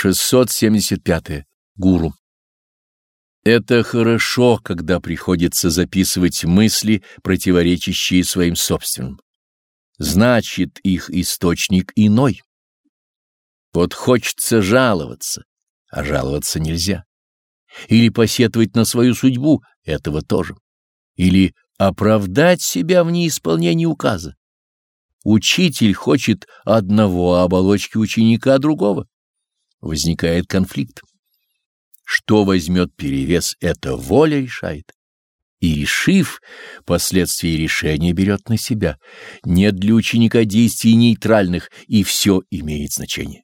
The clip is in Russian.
675. Гуру. Это хорошо, когда приходится записывать мысли, противоречащие своим собственным. Значит, их источник иной. Вот хочется жаловаться, а жаловаться нельзя. Или посетовать на свою судьбу, этого тоже. Или оправдать себя в неисполнении указа. Учитель хочет одного, а оболочки ученика другого. Возникает конфликт. Что возьмет перевес, это воля решает. И, решив, последствия решения берет на себя. Нет для ученика действий нейтральных, и все имеет значение.